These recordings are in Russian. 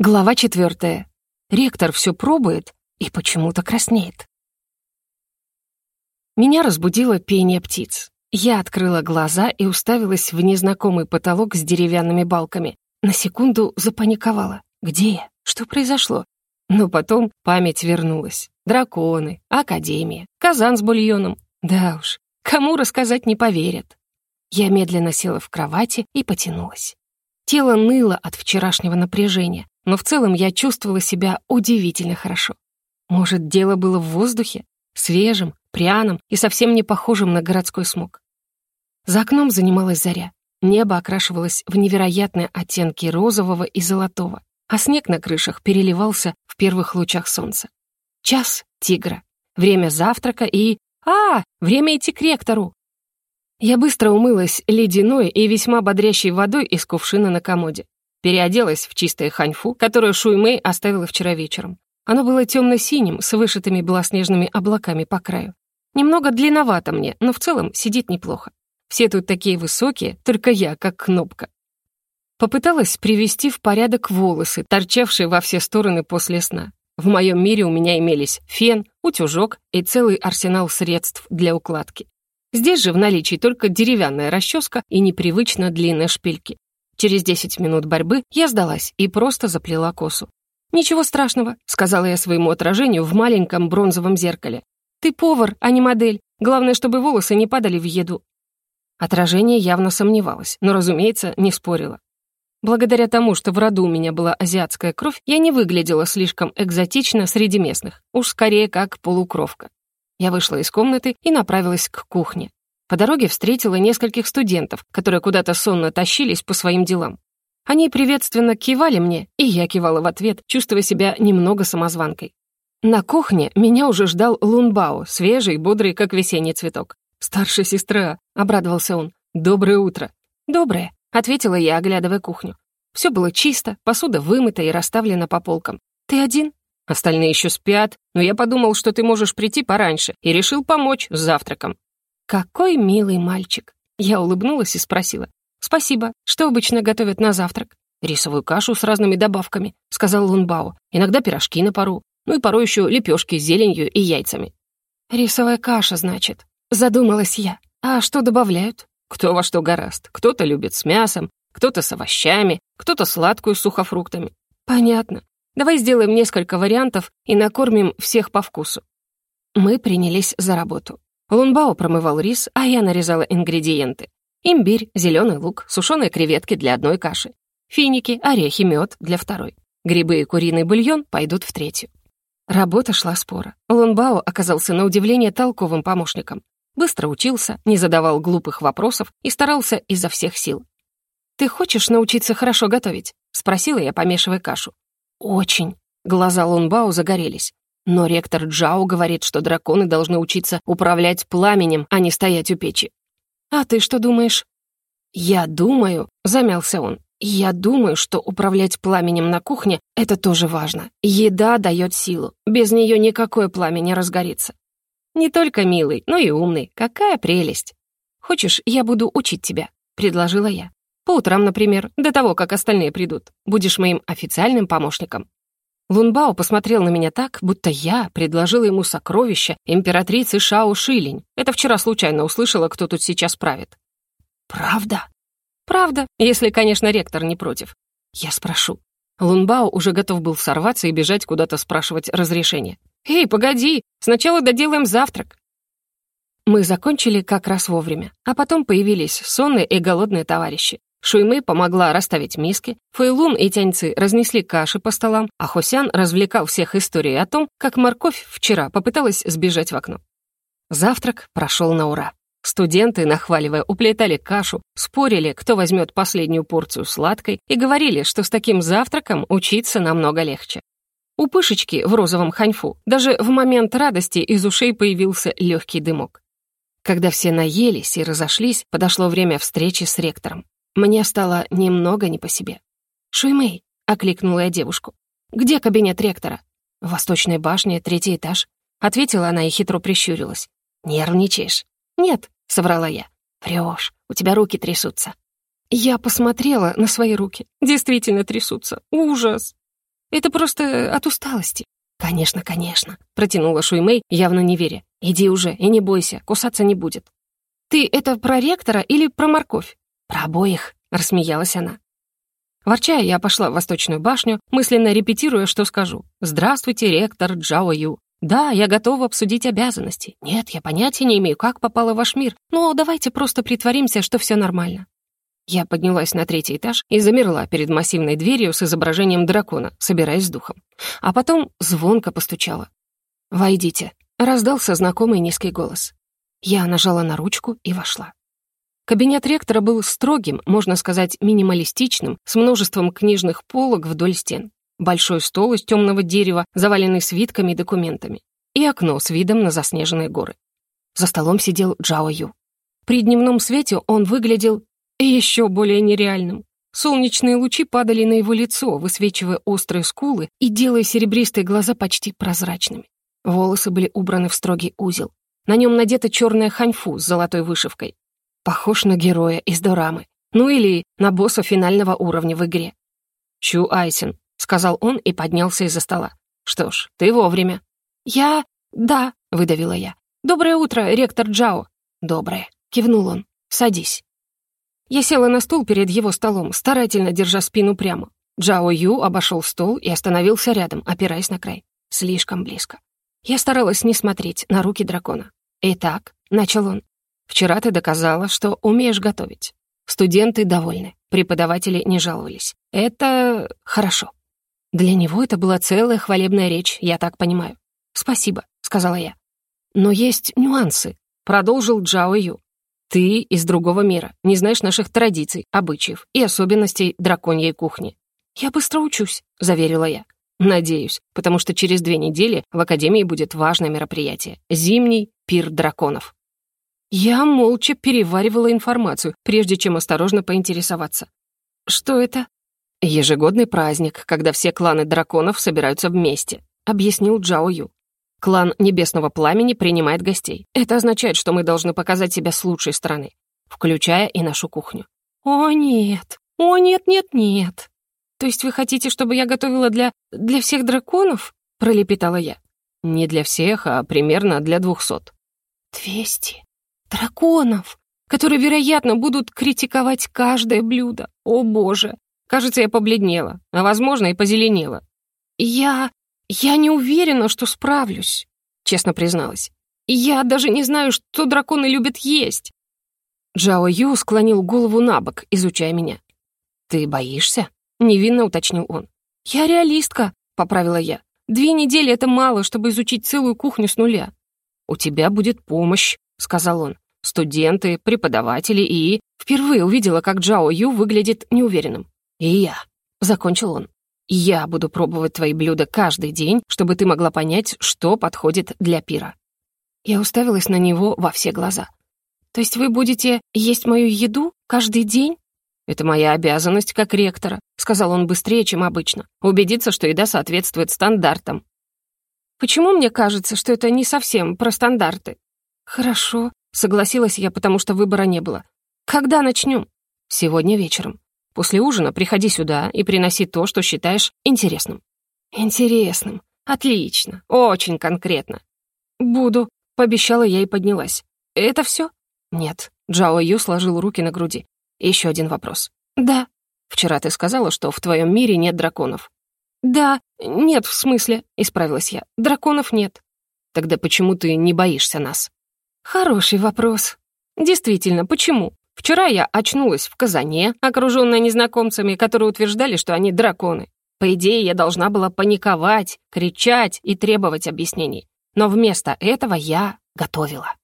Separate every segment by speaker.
Speaker 1: Глава четвертая. Ректор все пробует и почему-то краснеет. Меня разбудило пение птиц. Я открыла глаза и уставилась в незнакомый потолок с деревянными балками. На секунду запаниковала. Где я? Что произошло? Но потом память вернулась. Драконы, академия, казан с бульоном. Да уж, кому рассказать не поверят. Я медленно села в кровати и потянулась. Тело ныло от вчерашнего напряжения, но в целом я чувствовала себя удивительно хорошо. Может, дело было в воздухе? Свежем, пряном и совсем не похожем на городской смог. За окном занималась заря. Небо окрашивалось в невероятные оттенки розового и золотого, а снег на крышах переливался в первых лучах солнца. Час тигра. Время завтрака и... А, время идти к ректору. Я быстро умылась ледяной и весьма бодрящей водой из кувшина на комоде. Переоделась в чистое ханьфу, которое Шуймэй оставила вчера вечером. Оно было темно-синим, с вышитыми белоснежными облаками по краю. Немного длинновато мне, но в целом сидит неплохо. Все тут такие высокие, только я как кнопка. Попыталась привести в порядок волосы, торчавшие во все стороны после сна. В моем мире у меня имелись фен, утюжок и целый арсенал средств для укладки. Здесь же в наличии только деревянная расческа и непривычно длинные шпильки. Через 10 минут борьбы я сдалась и просто заплела косу. «Ничего страшного», — сказала я своему отражению в маленьком бронзовом зеркале. «Ты повар, а не модель. Главное, чтобы волосы не падали в еду». Отражение явно сомневалось, но, разумеется, не спорило. Благодаря тому, что в роду у меня была азиатская кровь, я не выглядела слишком экзотично среди местных, уж скорее как полукровка. Я вышла из комнаты и направилась к кухне. По дороге встретила нескольких студентов, которые куда-то сонно тащились по своим делам. Они приветственно кивали мне, и я кивала в ответ, чувствуя себя немного самозванкой. На кухне меня уже ждал Лунбао, свежий, бодрый, как весенний цветок. «Старшая сестра», — обрадовался он. «Доброе утро». «Доброе», — ответила я, оглядывая кухню. Все было чисто, посуда вымыта и расставлена по полкам. «Ты один?» «Остальные еще спят, но я подумал, что ты можешь прийти пораньше, и решил помочь с завтраком. «Какой милый мальчик!» Я улыбнулась и спросила. «Спасибо. Что обычно готовят на завтрак?» «Рисовую кашу с разными добавками», — сказал Лунбао. «Иногда пирожки на пару. Ну и порой еще лепешки с зеленью и яйцами». «Рисовая каша, значит?» Задумалась я. «А что добавляют?» «Кто во что гораст. Кто-то любит с мясом, кто-то с овощами, кто-то сладкую с сухофруктами». «Понятно. Давай сделаем несколько вариантов и накормим всех по вкусу». Мы принялись за работу. Лунбао промывал рис, а я нарезала ингредиенты. Имбирь, зеленый лук, сушеные креветки для одной каши. Финики, орехи, мед для второй. Грибы и куриный бульон пойдут в третью. Работа шла спора. Лунбао оказался на удивление толковым помощником. Быстро учился, не задавал глупых вопросов и старался изо всех сил. «Ты хочешь научиться хорошо готовить?» — спросила я, помешивая кашу. «Очень». Глаза Лунбао загорелись. Но ректор Джао говорит, что драконы должны учиться управлять пламенем, а не стоять у печи. А ты что думаешь? Я думаю, замялся он. Я думаю, что управлять пламенем на кухне — это тоже важно. Еда дает силу. Без нее никакое пламя не разгорится. Не только милый, но и умный. Какая прелесть. Хочешь, я буду учить тебя? Предложила я. По утрам, например, до того, как остальные придут. Будешь моим официальным помощником. Лунбао посмотрел на меня так, будто я предложила ему сокровища императрицы Шао Шилинь. Это вчера случайно услышала, кто тут сейчас правит. «Правда?» «Правда, если, конечно, ректор не против. Я спрошу». Лунбао уже готов был сорваться и бежать куда-то спрашивать разрешение. «Эй, погоди, сначала доделаем завтрак». Мы закончили как раз вовремя, а потом появились сонные и голодные товарищи. Шуймы помогла расставить миски, Фэйлун и Тяньцы разнесли каши по столам, а Хосян развлекал всех историей о том, как морковь вчера попыталась сбежать в окно. Завтрак прошел на ура. Студенты, нахваливая, уплетали кашу, спорили, кто возьмет последнюю порцию сладкой, и говорили, что с таким завтраком учиться намного легче. У Пышечки в розовом ханьфу даже в момент радости из ушей появился легкий дымок. Когда все наелись и разошлись, подошло время встречи с ректором. Мне стало немного не по себе. «Шуймэй», — окликнула я девушку. «Где кабинет ректора?» «В восточной башне, третий этаж», — ответила она и хитро прищурилась. «Нервничаешь?» «Нет», — соврала я. «Врёшь, у тебя руки трясутся». Я посмотрела на свои руки. Действительно трясутся. Ужас. Это просто от усталости». «Конечно, конечно», — протянула Шуймэй, явно не веря. «Иди уже и не бойся, кусаться не будет». «Ты это про ректора или про морковь?» «Про обоих», — рассмеялась она. Ворчая, я пошла в Восточную башню, мысленно репетируя, что скажу. «Здравствуйте, ректор Джао Ю. Да, я готова обсудить обязанности. Нет, я понятия не имею, как попала в ваш мир, но давайте просто притворимся, что все нормально». Я поднялась на третий этаж и замерла перед массивной дверью с изображением дракона, собираясь с духом. А потом звонко постучала. «Войдите», — раздался знакомый низкий голос. Я нажала на ручку и вошла. Кабинет ректора был строгим, можно сказать, минималистичным, с множеством книжных полок вдоль стен. Большой стол из темного дерева, заваленный свитками и документами. И окно с видом на заснеженные горы. За столом сидел Джао Ю. При дневном свете он выглядел еще более нереальным. Солнечные лучи падали на его лицо, высвечивая острые скулы и делая серебристые глаза почти прозрачными. Волосы были убраны в строгий узел. На нем надета черная ханьфу с золотой вышивкой. Похож на героя из дорамы. Ну или на босса финального уровня в игре. «Чу Айсен», — сказал он и поднялся из-за стола. «Что ж, ты вовремя». «Я... да», — выдавила я. «Доброе утро, ректор Джао». «Доброе», — кивнул он. «Садись». Я села на стул перед его столом, старательно держа спину прямо. Джао Ю обошел стол и остановился рядом, опираясь на край. Слишком близко. Я старалась не смотреть на руки дракона. «Итак», — начал он, — «вчера ты доказала, что умеешь готовить. Студенты довольны, преподаватели не жаловались. Это хорошо». Для него это была целая хвалебная речь, я так понимаю. «Спасибо», — сказала я. «Но есть нюансы», — продолжил Джао Ю. Ты из другого мира, не знаешь наших традиций, обычаев и особенностей драконьей кухни. Я быстро учусь, заверила я. Надеюсь, потому что через две недели в Академии будет важное мероприятие — зимний пир драконов. Я молча переваривала информацию, прежде чем осторожно поинтересоваться. Что это? Ежегодный праздник, когда все кланы драконов собираются вместе, объяснил Джао Ю. Клан Небесного Пламени принимает гостей. Это означает, что мы должны показать себя с лучшей стороны, включая и нашу кухню. О, нет! О, нет, нет, нет! То есть вы хотите, чтобы я готовила для... для всех драконов? Пролепетала я. Не для всех, а примерно для двухсот. Двести? Драконов! Которые, вероятно, будут критиковать каждое блюдо. О, боже! Кажется, я побледнела, а, возможно, и позеленела. Я... «Я не уверена, что справлюсь», — честно призналась. «Я даже не знаю, что драконы любят есть». Джао Ю склонил голову на бок, изучая меня. «Ты боишься?» — невинно уточнил он. «Я реалистка», — поправила я. «Две недели — это мало, чтобы изучить целую кухню с нуля». «У тебя будет помощь», — сказал он. «Студенты, преподаватели и...» Впервые увидела, как Джао Ю выглядит неуверенным. «И я», — закончил он. Я буду пробовать твои блюда каждый день, чтобы ты могла понять, что подходит для пира». Я уставилась на него во все глаза. «То есть вы будете есть мою еду каждый день?» «Это моя обязанность как ректора», — сказал он быстрее, чем обычно. «Убедиться, что еда соответствует стандартам». «Почему мне кажется, что это не совсем про стандарты?» «Хорошо», — согласилась я, потому что выбора не было. «Когда начнем?» «Сегодня вечером». После ужина приходи сюда и приноси то, что считаешь интересным». «Интересным. Отлично. Очень конкретно». «Буду», — пообещала я и поднялась. «Это все?» «Нет». Джао Ю сложил руки на груди. Еще один вопрос. «Да». «Вчера ты сказала, что в твоем мире нет драконов». «Да, нет, в смысле», — исправилась я. «Драконов нет». «Тогда почему ты не боишься нас?» «Хороший вопрос. Действительно, почему?» Вчера я очнулась в Казане, окруженная незнакомцами, которые утверждали, что они драконы. По идее, я должна была паниковать, кричать и требовать объяснений. Но вместо этого я готовила.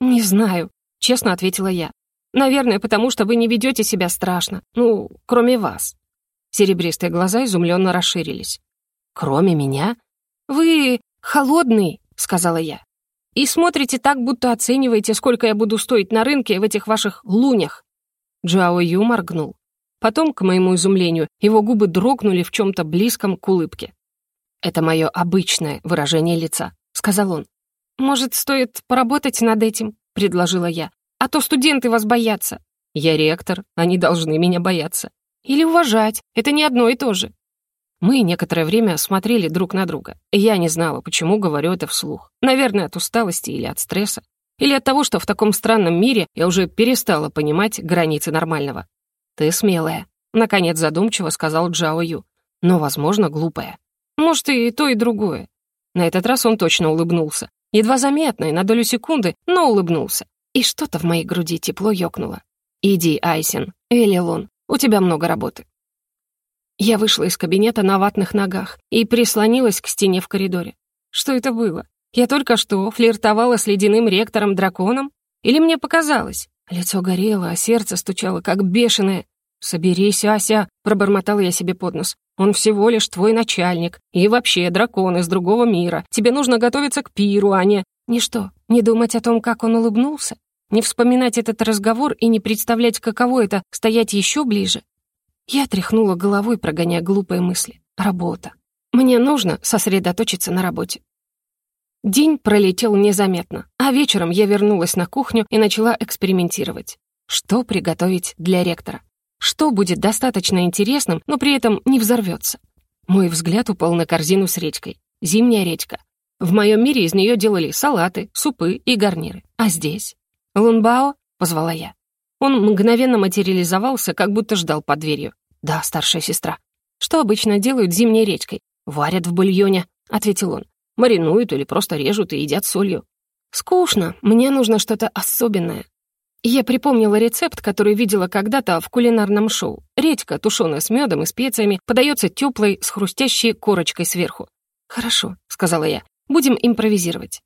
Speaker 1: «Не знаю», — честно ответила я. «Наверное, потому что вы не ведете себя страшно. Ну, кроме вас». Серебристые глаза изумленно расширились. «Кроме меня? Вы холодный», — сказала я. И смотрите так, будто оцениваете, сколько я буду стоить на рынке в этих ваших лунях». Джао Ю моргнул. Потом, к моему изумлению, его губы дрогнули в чем-то близком к улыбке. «Это мое обычное выражение лица», — сказал он. «Может, стоит поработать над этим?» — предложила я. «А то студенты вас боятся». «Я ректор, они должны меня бояться». «Или уважать, это не одно и то же». Мы некоторое время смотрели друг на друга. Я не знала, почему говорю это вслух. Наверное, от усталости или от стресса. Или от того, что в таком странном мире я уже перестала понимать границы нормального. «Ты смелая», — наконец задумчиво сказал Джао Ю. «Но, возможно, глупая. Может, и то, и другое». На этот раз он точно улыбнулся. Едва заметно и на долю секунды, но улыбнулся. И что-то в моей груди тепло ёкнуло. «Иди, Айсен», — велел он, — «у тебя много работы». Я вышла из кабинета на ватных ногах и прислонилась к стене в коридоре. Что это было? Я только что флиртовала с ледяным ректором-драконом? Или мне показалось? Лицо горело, а сердце стучало, как бешеное. «Соберись, Ася», — пробормотала я себе под нос. «Он всего лишь твой начальник. И вообще дракон из другого мира. Тебе нужно готовиться к пиру, а не...» «Ничто. Не думать о том, как он улыбнулся? Не вспоминать этот разговор и не представлять, каково это — стоять еще ближе?» Я тряхнула головой, прогоняя глупые мысли. «Работа. Мне нужно сосредоточиться на работе. День пролетел незаметно, а вечером я вернулась на кухню и начала экспериментировать. Что приготовить для ректора? Что будет достаточно интересным, но при этом не взорвется? Мой взгляд упал на корзину с редькой. Зимняя редька. В моем мире из нее делали салаты, супы и гарниры. А здесь? «Лунбао?» — позвала я. Он мгновенно материализовался, как будто ждал под дверью. «Да, старшая сестра. Что обычно делают зимней редькой? Варят в бульоне», — ответил он. Маринуют или просто режут и едят солью. Скучно, мне нужно что-то особенное. Я припомнила рецепт, который видела когда-то в кулинарном шоу. Редька, тушеная с медом и специями, подается теплой с хрустящей корочкой сверху. «Хорошо», — сказала я, — «будем импровизировать».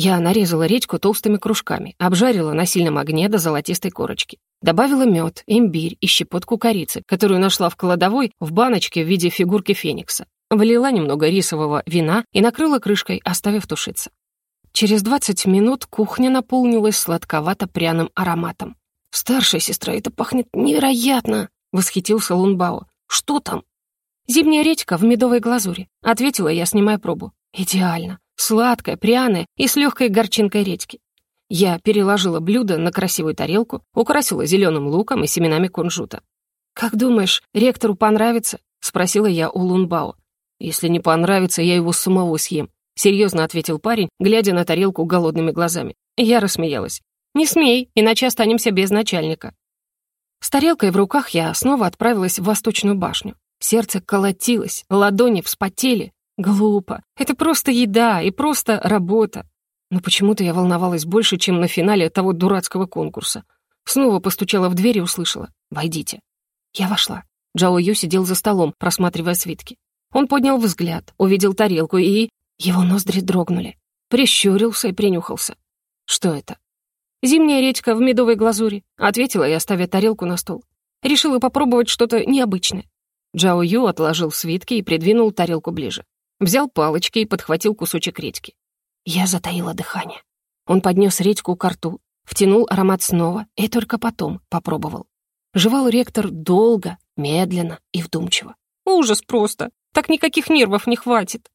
Speaker 1: Я нарезала редьку толстыми кружками, обжарила на сильном огне до золотистой корочки. Добавила мед, имбирь и щепотку корицы, которую нашла в кладовой в баночке в виде фигурки феникса. Влила немного рисового вина и накрыла крышкой, оставив тушиться. Через 20 минут кухня наполнилась сладковато-пряным ароматом. «Старшая сестра, это пахнет невероятно!» — восхитился Лунбао. «Что там?» «Зимняя редька в медовой глазури», — ответила я, снимая пробу. «Идеально. Сладкая, пряная и с легкой горчинкой редьки». Я переложила блюдо на красивую тарелку, украсила зеленым луком и семенами кунжута. «Как думаешь, ректору понравится?» — спросила я у Лунбао. «Если не понравится, я его самого съем», — серьезно ответил парень, глядя на тарелку голодными глазами. Я рассмеялась. «Не смей, иначе останемся без начальника». С тарелкой в руках я снова отправилась в Восточную башню. Сердце колотилось, ладони вспотели. Глупо. Это просто еда и просто работа. Но почему-то я волновалась больше, чем на финале того дурацкого конкурса. Снова постучала в дверь и услышала «Войдите». Я вошла. Джао Ю сидел за столом, просматривая свитки. Он поднял взгляд, увидел тарелку и... Его ноздри дрогнули. Прищурился и принюхался. Что это? «Зимняя редька в медовой глазури», — ответила я, ставя тарелку на стол. Решила попробовать что-то необычное. Джао Ю отложил свитки и придвинул тарелку ближе. Взял палочки и подхватил кусочек редьки. Я затаила дыхание. Он поднес редьку к рту, втянул аромат снова и только потом попробовал. Жевал ректор долго, медленно и вдумчиво. Ужас просто. Так никаких нервов не хватит.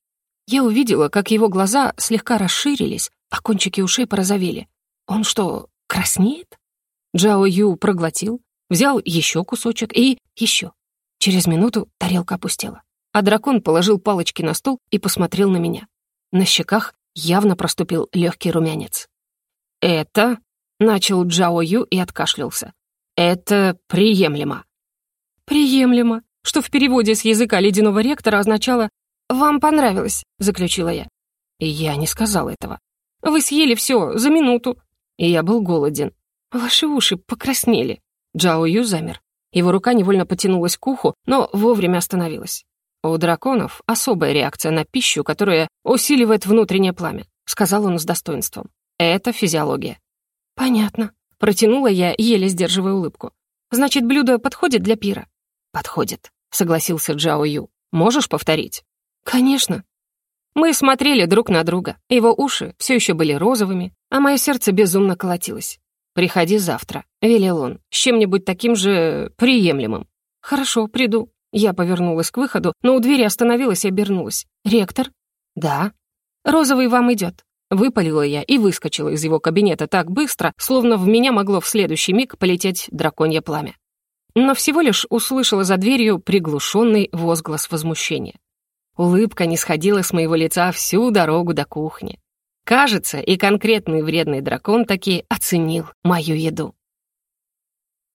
Speaker 1: Я увидела, как его глаза слегка расширились, а кончики ушей порозовели. Он что, краснеет? Джао Ю проглотил, взял еще кусочек и еще. Через минуту тарелка опустела, а дракон положил палочки на стол и посмотрел на меня. На щеках явно проступил легкий румянец. «Это...» — начал Джао Ю и откашлялся. «Это приемлемо». «Приемлемо», что в переводе с языка ледяного ректора означало «Вам понравилось», — заключила я. Я не сказал этого. «Вы съели все за минуту». И я был голоден. «Ваши уши покраснели». Джао Ю замер. Его рука невольно потянулась к уху, но вовремя остановилась. «У драконов особая реакция на пищу, которая усиливает внутреннее пламя», — сказал он с достоинством. «Это физиология». «Понятно», — протянула я, еле сдерживая улыбку. «Значит, блюдо подходит для пира?» «Подходит», — согласился Джао Ю. «Можешь повторить?» «Конечно». Мы смотрели друг на друга. Его уши все еще были розовыми, а мое сердце безумно колотилось. «Приходи завтра», — велел он, — «с чем-нибудь таким же приемлемым». «Хорошо, приду». Я повернулась к выходу, но у двери остановилась и обернулась. «Ректор?» «Да». «Розовый вам идет. Выпалила я и выскочила из его кабинета так быстро, словно в меня могло в следующий миг полететь драконье пламя. но всего лишь услышала за дверью приглушенный возглас возмущения. Улыбка не сходила с моего лица всю дорогу до кухни. Кажется, и конкретный вредный дракон таки оценил мою еду.